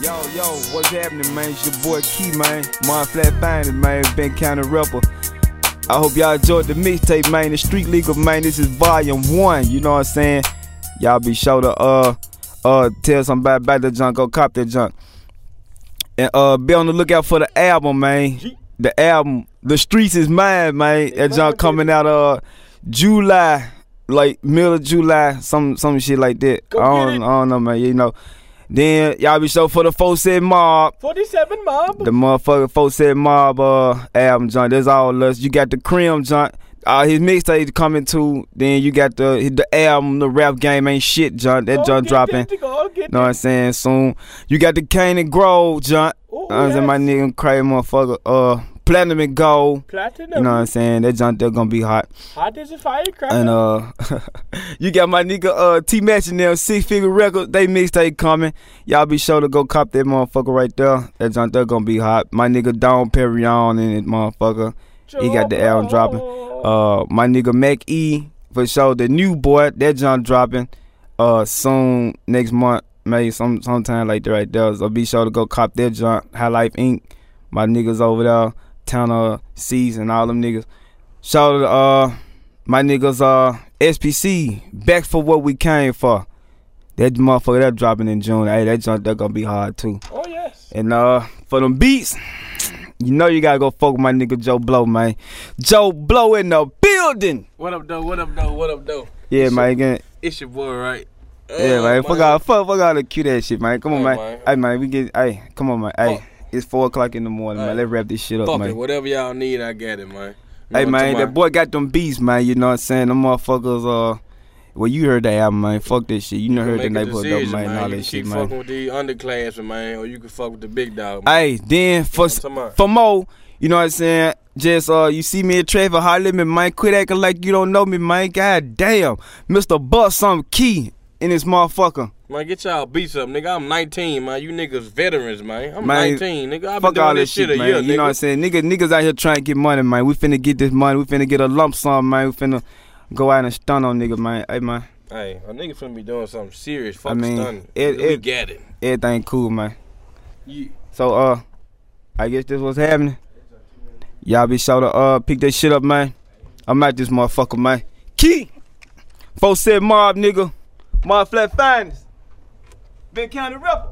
Yo, yo, what's happening, man? It's your boy Key, man. My flat finest, man. Been County Rapper. I hope y'all enjoyed the mixtape, man. The Street Legal, man. This is volume one. You know what I'm saying? Y'all be sure to uh uh tell somebody about the junk, go cop that junk. And uh be on the lookout for the album, man. The album, The Streets is Mine, man. That junk coming out uh July, like middle of July, some some shit like that. I don't. I don't know, man. You know. Then y'all be sure for the Four Said Mob. 47 mob. The motherfucker Four Said Mob uh, album joint. That's all us. You got the Cream joint. Uh, his mixtape coming too. Then you got the the album, the rap game ain't shit joint. That Go joint dropping. get Know what I'm saying? Soon. You got the Kane and Grove joint. Ooh, I was saying my nigga crazy motherfucker. Uh, Platinum and Gold. Platinum. You know what I'm saying? That joint there gonna be hot. Hot as a firecracker. And uh, you got my nigga uh T Match and them six figure record. They mixtape coming. Y'all be sure to go cop that motherfucker right there. That joint there gonna be hot. My nigga Don Perignon in it, motherfucker. He got the album dropping. Uh, my nigga Mac E for sure. The new boy that joint dropping. Uh, soon next month, maybe some sometime like that right there. So be sure to go cop that joint. High Life Inc. My niggas over there, Towner C's and all them niggas. Shout out to uh my niggas uh SPC back for what we came for. That motherfucker that dropping in June. Hey, that joint that gonna be hard too. Oh, yes. And uh for them beats, you know you gotta go fuck with my nigga Joe Blow, man. Joe Blow in the building. What up, though? What up, though? What up, though? Yeah, It's man. your- Again. It's your boy, right? Yeah, Uh, man. Fuck all, fuck, fuck all the cute ass shit, man. Come on, Hey, man. man. Hey, man. We get. Hey, come on, man. Hey, Fuck. It's four o'clock in the morning, man. Let's wrap this shit up, Fuck man. it. Whatever y'all need, I get it, man. You Hey man, that boy got them beats, man. You know what I'm saying? Them motherfuckers, uh, well, you heard that album, man. Fuck that shit. You know heard the neighborhood decision, man, and all You that shit, man. fucking with the underclassmen, man, or you can fuck with the big dog. Man. Hey, then for I'm talking about? for more, you know what I'm saying? Just uh, you see me in traffic, holler at me, man. Quit acting like you don't know me, man. God damn, Mr. Bust some key in this motherfucker. Man, get y'all beats up, nigga. I'm 19, man. You niggas veterans, man. I'm Man, 19, nigga. I've been doing all this shit, shit man. year, you know what I'm saying? Nigga, niggas out here trying to get money, man. We finna get this money. We finna get a lump sum, man. We finna go out and stun on nigga, man. Hey, man. Hey, a nigga finna be doing something serious. I Fuck mean, stunning. it- we it- get it. Everything cool, man. Yeah. So uh I guess this what's happening. Y'all be sure to uh pick that shit up, man. I'm at this motherfucker, man. Key! Folks said mob nigga. Mob flat finest. Big County Rapper.